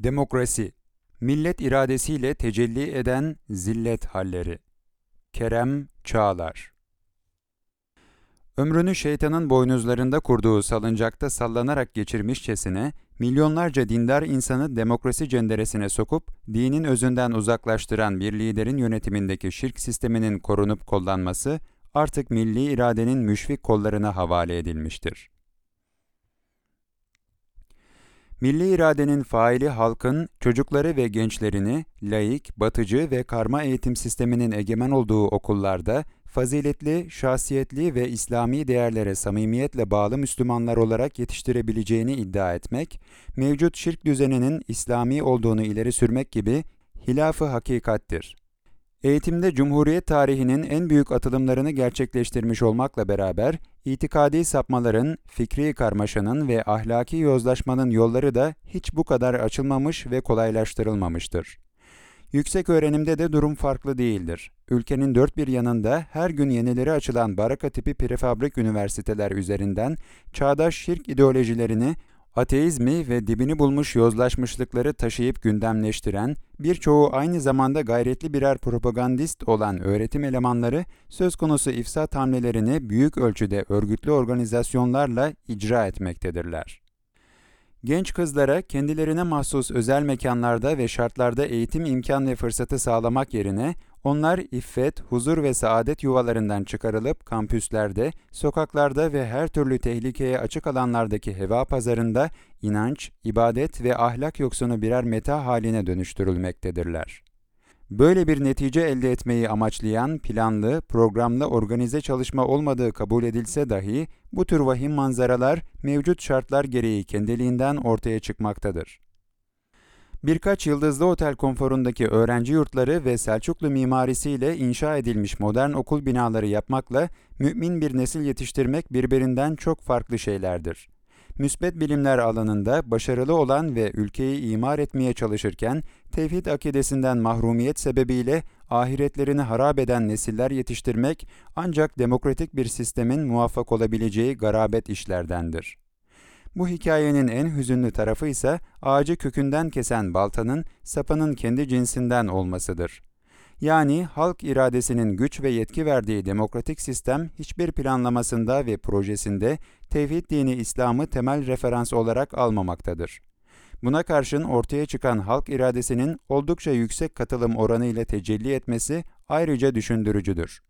Demokrasi, millet iradesiyle tecelli eden zillet halleri. Kerem Çağlar Ömrünü şeytanın boynuzlarında kurduğu salıncakta sallanarak geçirmişçesine, milyonlarca dindar insanı demokrasi cenderesine sokup, dinin özünden uzaklaştıran bir liderin yönetimindeki şirk sisteminin korunup kollanması, artık milli iradenin müşfik kollarına havale edilmiştir. Milli iradenin faili halkın çocukları ve gençlerini laik, batıcı ve karma eğitim sisteminin egemen olduğu okullarda faziletli, şahsiyetli ve İslami değerlere samimiyetle bağlı Müslümanlar olarak yetiştirebileceğini iddia etmek, mevcut şirk düzeninin İslami olduğunu ileri sürmek gibi hilafı hakikattir. Eğitimde Cumhuriyet tarihinin en büyük atılımlarını gerçekleştirmiş olmakla beraber, itikadi sapmaların, fikri karmaşanın ve ahlaki yozlaşmanın yolları da hiç bu kadar açılmamış ve kolaylaştırılmamıştır. Yüksek öğrenimde de durum farklı değildir. Ülkenin dört bir yanında her gün yenileri açılan baraka tipi prefabrik üniversiteler üzerinden çağdaş şirk ideolojilerini ateizmi ve dibini bulmuş yozlaşmışlıkları taşıyıp gündemleştiren, birçoğu aynı zamanda gayretli birer propagandist olan öğretim elemanları, söz konusu ifsat hamlelerini büyük ölçüde örgütlü organizasyonlarla icra etmektedirler. Genç kızlara kendilerine mahsus özel mekanlarda ve şartlarda eğitim imkan ve fırsatı sağlamak yerine onlar iffet, huzur ve saadet yuvalarından çıkarılıp kampüslerde, sokaklarda ve her türlü tehlikeye açık alanlardaki heva pazarında inanç, ibadet ve ahlak yoksunu birer meta haline dönüştürülmektedirler. Böyle bir netice elde etmeyi amaçlayan planlı, programlı organize çalışma olmadığı kabul edilse dahi bu tür vahim manzaralar mevcut şartlar gereği kendiliğinden ortaya çıkmaktadır. Birkaç yıldızlı otel konforundaki öğrenci yurtları ve Selçuklu mimarisiyle inşa edilmiş modern okul binaları yapmakla mümin bir nesil yetiştirmek birbirinden çok farklı şeylerdir müsbet bilimler alanında başarılı olan ve ülkeyi imar etmeye çalışırken tevhid akidesinden mahrumiyet sebebiyle ahiretlerini harap eden nesiller yetiştirmek ancak demokratik bir sistemin muvaffak olabileceği garabet işlerdendir. Bu hikayenin en hüzünlü tarafı ise ağacı kökünden kesen baltanın sapının kendi cinsinden olmasıdır. Yani halk iradesinin güç ve yetki verdiği demokratik sistem hiçbir planlamasında ve projesinde tevhid dini İslam'ı temel referans olarak almamaktadır. Buna karşın ortaya çıkan halk iradesinin oldukça yüksek katılım oranı ile tecelli etmesi ayrıca düşündürücüdür.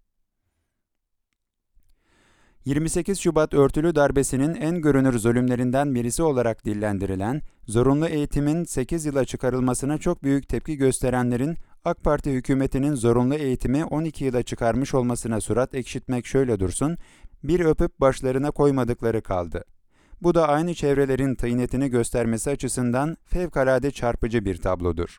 28 Şubat örtülü darbesinin en görünür zulümlerinden birisi olarak dillendirilen, zorunlu eğitimin 8 yıla çıkarılmasına çok büyük tepki gösterenlerin AK Parti hükümetinin zorunlu eğitimi 12 yıla çıkarmış olmasına surat ekşitmek şöyle dursun, bir öpüp başlarına koymadıkları kaldı. Bu da aynı çevrelerin tıynetini göstermesi açısından fevkalade çarpıcı bir tablodur.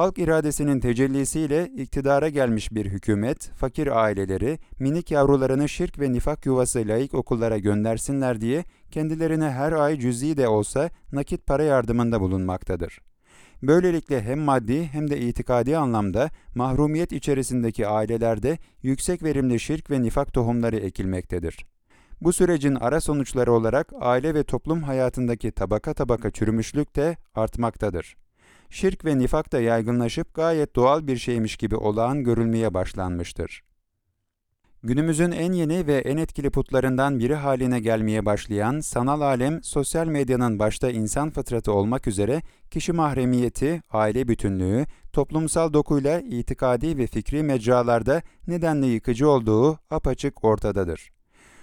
Halk iradesinin tecellisiyle iktidara gelmiş bir hükümet, fakir aileleri, minik yavrularını şirk ve nifak yuvası layık okullara göndersinler diye kendilerine her ay cüzi de olsa nakit para yardımında bulunmaktadır. Böylelikle hem maddi hem de itikadi anlamda mahrumiyet içerisindeki ailelerde yüksek verimli şirk ve nifak tohumları ekilmektedir. Bu sürecin ara sonuçları olarak aile ve toplum hayatındaki tabaka tabaka çürümüşlük de artmaktadır. Şirk ve nifak da yaygınlaşıp gayet doğal bir şeymiş gibi olağan görülmeye başlanmıştır. Günümüzün en yeni ve en etkili putlarından biri haline gelmeye başlayan sanal alem, sosyal medyanın başta insan fıtratı olmak üzere kişi mahremiyeti, aile bütünlüğü, toplumsal dokuyla itikadi ve fikri mecralarda nedenli yıkıcı olduğu apaçık ortadadır.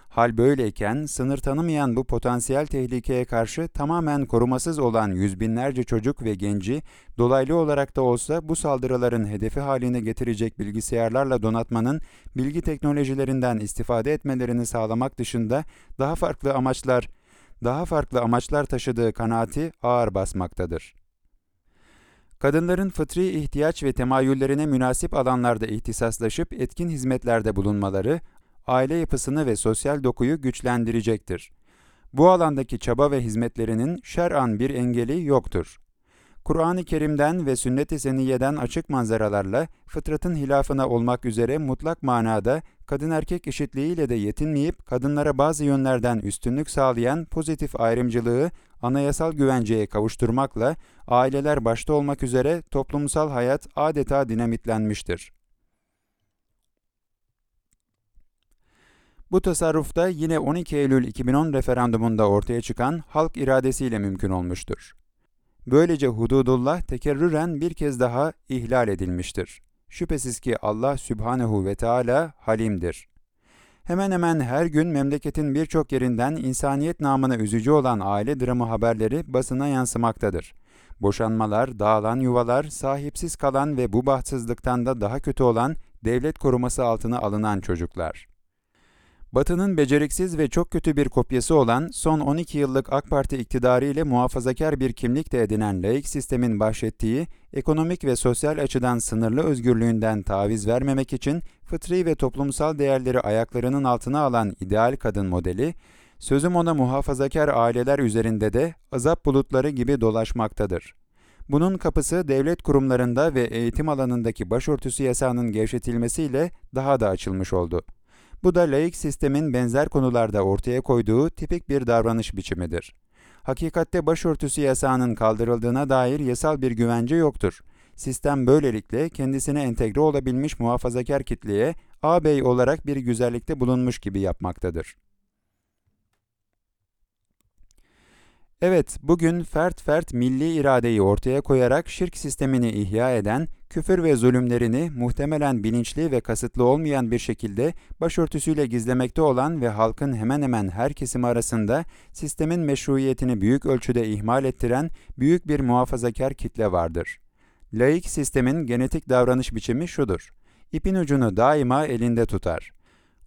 Hal böyleyken sınır tanımayan bu potansiyel tehlikeye karşı tamamen korumasız olan yüz binlerce çocuk ve genci dolaylı olarak da olsa bu saldırıların hedefi haline getirecek bilgisayarlarla donatmanın bilgi teknolojilerinden istifade etmelerini sağlamak dışında daha farklı amaçlar daha farklı amaçlar taşıdığı kanaati ağır basmaktadır. Kadınların fıtri ihtiyaç ve temayüllerine münasip alanlarda ihtisaslaşıp etkin hizmetlerde bulunmaları aile yapısını ve sosyal dokuyu güçlendirecektir. Bu alandaki çaba ve hizmetlerinin şer'an bir engeli yoktur. Kur'an-ı Kerim'den ve sünnet-i seniyeden açık manzaralarla fıtratın hilafına olmak üzere mutlak manada kadın erkek eşitliğiyle de yetinmeyip kadınlara bazı yönlerden üstünlük sağlayan pozitif ayrımcılığı anayasal güvenceye kavuşturmakla aileler başta olmak üzere toplumsal hayat adeta dinamitlenmiştir. Bu tasarrufta yine 12 Eylül 2010 referandumunda ortaya çıkan halk iradesiyle mümkün olmuştur. Böylece hududullah tekerrüren bir kez daha ihlal edilmiştir. Şüphesiz ki Allah Sübhanehu ve Teala halimdir. Hemen hemen her gün memleketin birçok yerinden insaniyet namına üzücü olan aile dramı haberleri basına yansımaktadır. Boşanmalar, dağılan yuvalar, sahipsiz kalan ve bu bahtsızlıktan da daha kötü olan devlet koruması altına alınan çocuklar. Batı'nın beceriksiz ve çok kötü bir kopyası olan son 12 yıllık AK Parti iktidarı ile muhafazakar bir kimlik de edinen laik sistemin bahşettiği ekonomik ve sosyal açıdan sınırlı özgürlüğünden taviz vermemek için fıtri ve toplumsal değerleri ayaklarının altına alan ideal kadın modeli, sözüm ona muhafazakar aileler üzerinde de azap bulutları gibi dolaşmaktadır. Bunun kapısı devlet kurumlarında ve eğitim alanındaki başörtüsü yasağının gevşetilmesiyle daha da açılmış oldu. Bu da laik sistemin benzer konularda ortaya koyduğu tipik bir davranış biçimidir. Hakikatte başörtüsü yasağının kaldırıldığına dair yasal bir güvence yoktur. Sistem böylelikle kendisine entegre olabilmiş muhafazakar kitleye ağabey olarak bir güzellikte bulunmuş gibi yapmaktadır. Evet, bugün fert fert milli iradeyi ortaya koyarak şirk sistemini ihya eden, küfür ve zulümlerini muhtemelen bilinçli ve kasıtlı olmayan bir şekilde başörtüsüyle gizlemekte olan ve halkın hemen hemen her kesimi arasında sistemin meşruiyetini büyük ölçüde ihmal ettiren büyük bir muhafazakar kitle vardır. Laik sistemin genetik davranış biçimi şudur. İpin ucunu daima elinde tutar.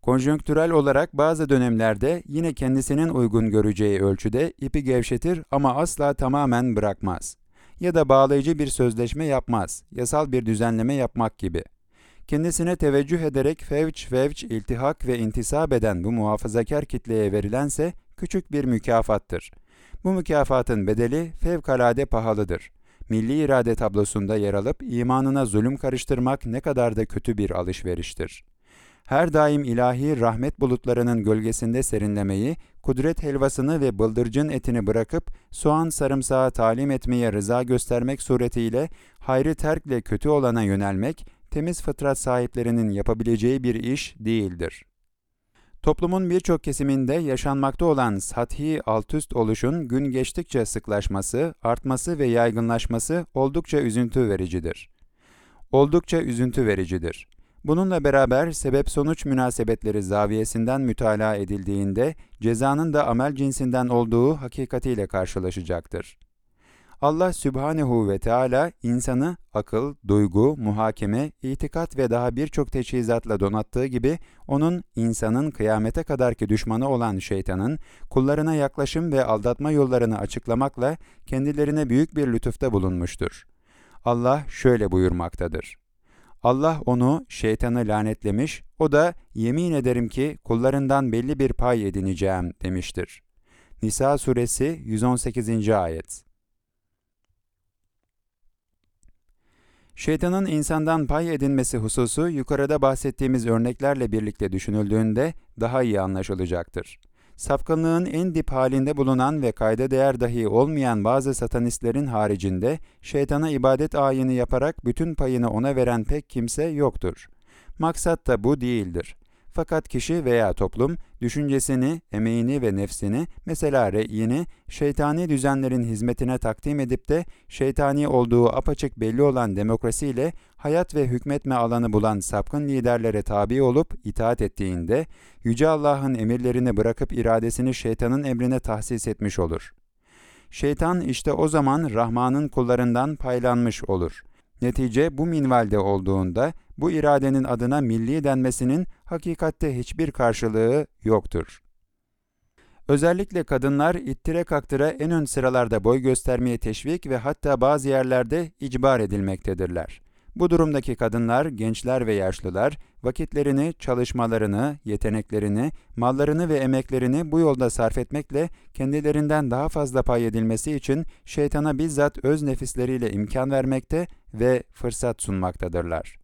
Konjonktürel olarak bazı dönemlerde yine kendisinin uygun göreceği ölçüde ipi gevşetir ama asla tamamen bırakmaz. Ya da bağlayıcı bir sözleşme yapmaz, yasal bir düzenleme yapmak gibi. Kendisine teveccüh ederek fevç fevç iltihak ve intisap eden bu muhafazakar kitleye verilense küçük bir mükafattır. Bu mükafatın bedeli fevkalade pahalıdır. Milli irade tablosunda yer alıp imanına zulüm karıştırmak ne kadar da kötü bir alışveriştir her daim ilahi rahmet bulutlarının gölgesinde serinlemeyi, kudret helvasını ve bıldırcın etini bırakıp soğan sarımsağı talim etmeye rıza göstermek suretiyle hayrı terkle kötü olana yönelmek, temiz fıtrat sahiplerinin yapabileceği bir iş değildir. Toplumun birçok kesiminde yaşanmakta olan sathi altüst oluşun gün geçtikçe sıklaşması, artması ve yaygınlaşması oldukça üzüntü vericidir. Oldukça üzüntü vericidir. Bununla beraber sebep-sonuç münasebetleri zaviyesinden mütalaa edildiğinde cezanın da amel cinsinden olduğu hakikatiyle karşılaşacaktır. Allah Sübhanehu ve Teala insanı akıl, duygu, muhakeme, itikat ve daha birçok teçhizatla donattığı gibi onun insanın kıyamete kadarki düşmanı olan şeytanın kullarına yaklaşım ve aldatma yollarını açıklamakla kendilerine büyük bir lütufta bulunmuştur. Allah şöyle buyurmaktadır. Allah onu, şeytanı lanetlemiş, o da yemin ederim ki kullarından belli bir pay edineceğim demiştir. Nisa suresi 118. ayet Şeytanın insandan pay edinmesi hususu yukarıda bahsettiğimiz örneklerle birlikte düşünüldüğünde daha iyi anlaşılacaktır. Safkanlığın en dip halinde bulunan ve kayda değer dahi olmayan bazı satanistlerin haricinde şeytana ibadet ayini yaparak bütün payını ona veren pek kimse yoktur. Maksat da bu değildir. Fakat kişi veya toplum düşüncesini, emeğini ve nefsini, mesela reyini, şeytani düzenlerin hizmetine takdim edip de şeytani olduğu apaçık belli olan demokrasiyle hayat ve hükmetme alanı bulan sapkın liderlere tabi olup itaat ettiğinde, Yüce Allah'ın emirlerini bırakıp iradesini şeytanın emrine tahsis etmiş olur. Şeytan işte o zaman Rahman'ın kullarından paylanmış olur.'' Netice bu minvalde olduğunda bu iradenin adına milli denmesinin hakikatte hiçbir karşılığı yoktur. Özellikle kadınlar ittire kaktıra en ön sıralarda boy göstermeye teşvik ve hatta bazı yerlerde icbar edilmektedirler. Bu durumdaki kadınlar, gençler ve yaşlılar vakitlerini, çalışmalarını, yeteneklerini, mallarını ve emeklerini bu yolda sarf etmekle kendilerinden daha fazla pay edilmesi için şeytana bizzat öz nefisleriyle imkan vermekte ve fırsat sunmaktadırlar.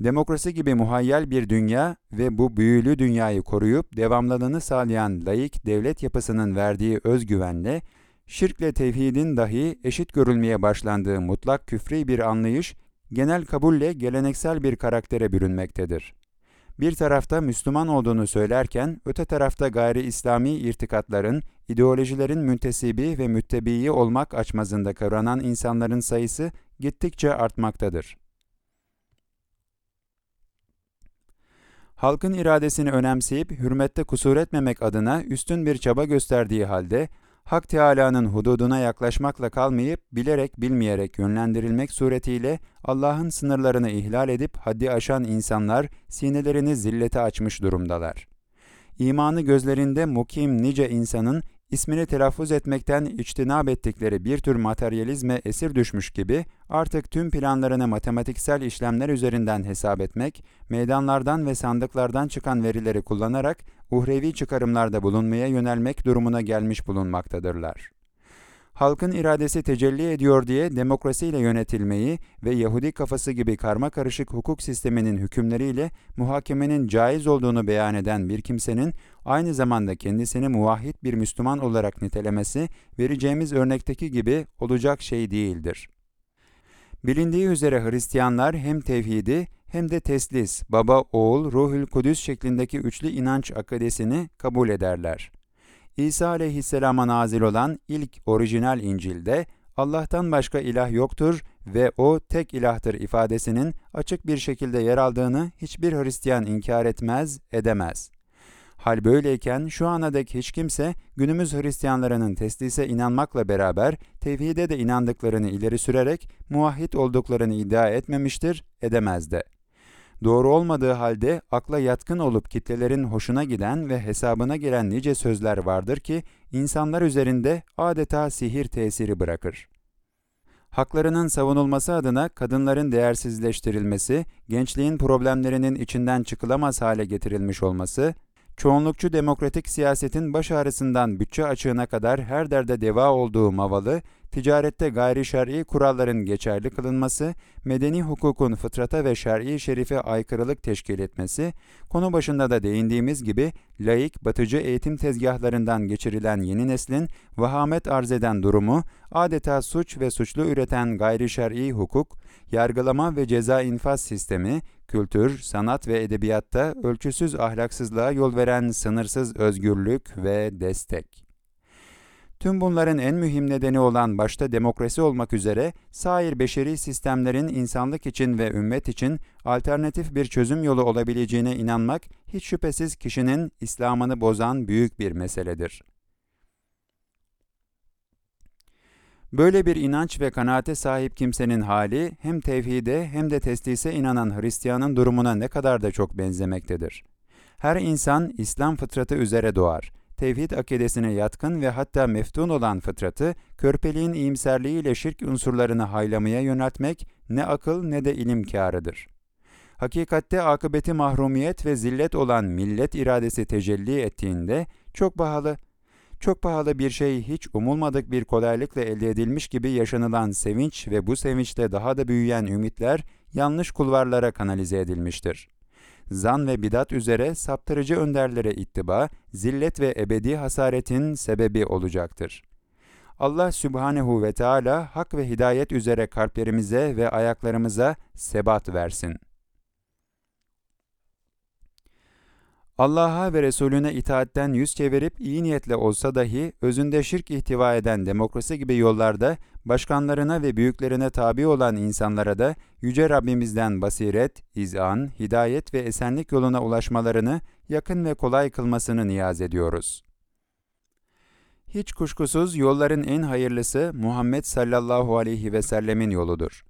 Demokrasi gibi muhayyel bir dünya ve bu büyülü dünyayı koruyup devamlılığını sağlayan layık devlet yapısının verdiği özgüvenle şirkle tevhidin dahi eşit görülmeye başlandığı mutlak küfri bir anlayış, genel kabulle geleneksel bir karaktere bürünmektedir. Bir tarafta Müslüman olduğunu söylerken, öte tarafta gayri İslami irtikatların, ideolojilerin müntesibi ve müttebii olmak açmazında kavranan insanların sayısı gittikçe artmaktadır. Halkın iradesini önemseyip hürmette kusur etmemek adına üstün bir çaba gösterdiği halde, Hak Teâlâ'nın hududuna yaklaşmakla kalmayıp bilerek bilmeyerek yönlendirilmek suretiyle Allah'ın sınırlarını ihlal edip haddi aşan insanlar sinelerini zillete açmış durumdalar. İmanı gözlerinde mukim nice insanın ismini telaffuz etmekten içtinab ettikleri bir tür materyalizme esir düşmüş gibi artık tüm planlarını matematiksel işlemler üzerinden hesap etmek, meydanlardan ve sandıklardan çıkan verileri kullanarak uhrevi çıkarımlarda bulunmaya yönelmek durumuna gelmiş bulunmaktadırlar halkın iradesi tecelli ediyor diye demokrasiyle yönetilmeyi ve Yahudi kafası gibi karma karışık hukuk sisteminin hükümleriyle muhakemenin caiz olduğunu beyan eden bir kimsenin aynı zamanda kendisini muvahhid bir Müslüman olarak nitelemesi vereceğimiz örnekteki gibi olacak şey değildir. Bilindiği üzere Hristiyanlar hem tevhidi hem de teslis, baba, oğul, ruhül kudüs şeklindeki üçlü inanç akadesini kabul ederler. İsa aleyhisselama nazil olan ilk orijinal İncil'de Allah'tan başka ilah yoktur ve o tek ilahtır ifadesinin açık bir şekilde yer aldığını hiçbir Hristiyan inkar etmez, edemez. Hal böyleyken şu ana dek hiç kimse günümüz Hristiyanlarının teslise inanmakla beraber tevhide de inandıklarını ileri sürerek muvahhid olduklarını iddia etmemiştir, edemez de doğru olmadığı halde akla yatkın olup kitlelerin hoşuna giden ve hesabına gelen nice sözler vardır ki insanlar üzerinde adeta sihir tesiri bırakır. Haklarının savunulması adına kadınların değersizleştirilmesi, gençliğin problemlerinin içinden çıkılamaz hale getirilmiş olması, çoğunlukçu demokratik siyasetin baş ağrısından bütçe açığına kadar her derde deva olduğu mavalı, ticarette gayri şer'i kuralların geçerli kılınması, medeni hukukun fıtrata ve şer'i şerife aykırılık teşkil etmesi, konu başında da değindiğimiz gibi laik, batıcı eğitim tezgahlarından geçirilen yeni neslin vahamet arz eden durumu, adeta suç ve suçlu üreten gayri şer'i hukuk, yargılama ve ceza infaz sistemi, kültür, sanat ve edebiyatta ölçüsüz ahlaksızlığa yol veren sınırsız özgürlük ve destek. Tüm bunların en mühim nedeni olan başta demokrasi olmak üzere sair beşeri sistemlerin insanlık için ve ümmet için alternatif bir çözüm yolu olabileceğine inanmak hiç şüphesiz kişinin İslam'ını bozan büyük bir meseledir. Böyle bir inanç ve kanaate sahip kimsenin hali hem tevhide hem de teslise inanan Hristiyanın durumuna ne kadar da çok benzemektedir. Her insan İslam fıtratı üzere doğar tevhid akidesine yatkın ve hatta meftun olan fıtratı, körpeliğin iyimserliğiyle şirk unsurlarını haylamaya yöneltmek ne akıl ne de ilim kârıdır. Hakikatte akıbeti mahrumiyet ve zillet olan millet iradesi tecelli ettiğinde çok pahalı, çok pahalı bir şey hiç umulmadık bir kolaylıkla elde edilmiş gibi yaşanılan sevinç ve bu sevinçte daha da büyüyen ümitler yanlış kulvarlara kanalize edilmiştir zan ve bidat üzere saptırıcı önderlere ittiba, zillet ve ebedi hasaretin sebebi olacaktır. Allah Sübhanehu ve Teala hak ve hidayet üzere kalplerimize ve ayaklarımıza sebat versin. Allah'a ve Resulüne itaatten yüz çevirip iyi niyetle olsa dahi özünde şirk ihtiva eden demokrasi gibi yollarda başkanlarına ve büyüklerine tabi olan insanlara da Yüce Rabbimizden basiret, izan, hidayet ve esenlik yoluna ulaşmalarını yakın ve kolay kılmasını niyaz ediyoruz. Hiç kuşkusuz yolların en hayırlısı Muhammed sallallahu aleyhi ve sellemin yoludur.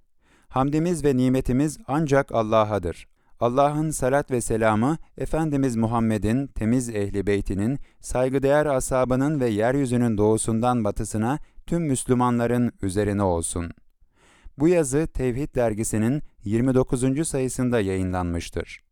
Hamdimiz ve nimetimiz ancak Allah'adır. Allah'ın salat ve selamı Efendimiz Muhammed'in temiz ehli beytinin, saygıdeğer ashabının ve yeryüzünün doğusundan batısına tüm Müslümanların üzerine olsun. Bu yazı Tevhid dergisinin 29. sayısında yayınlanmıştır.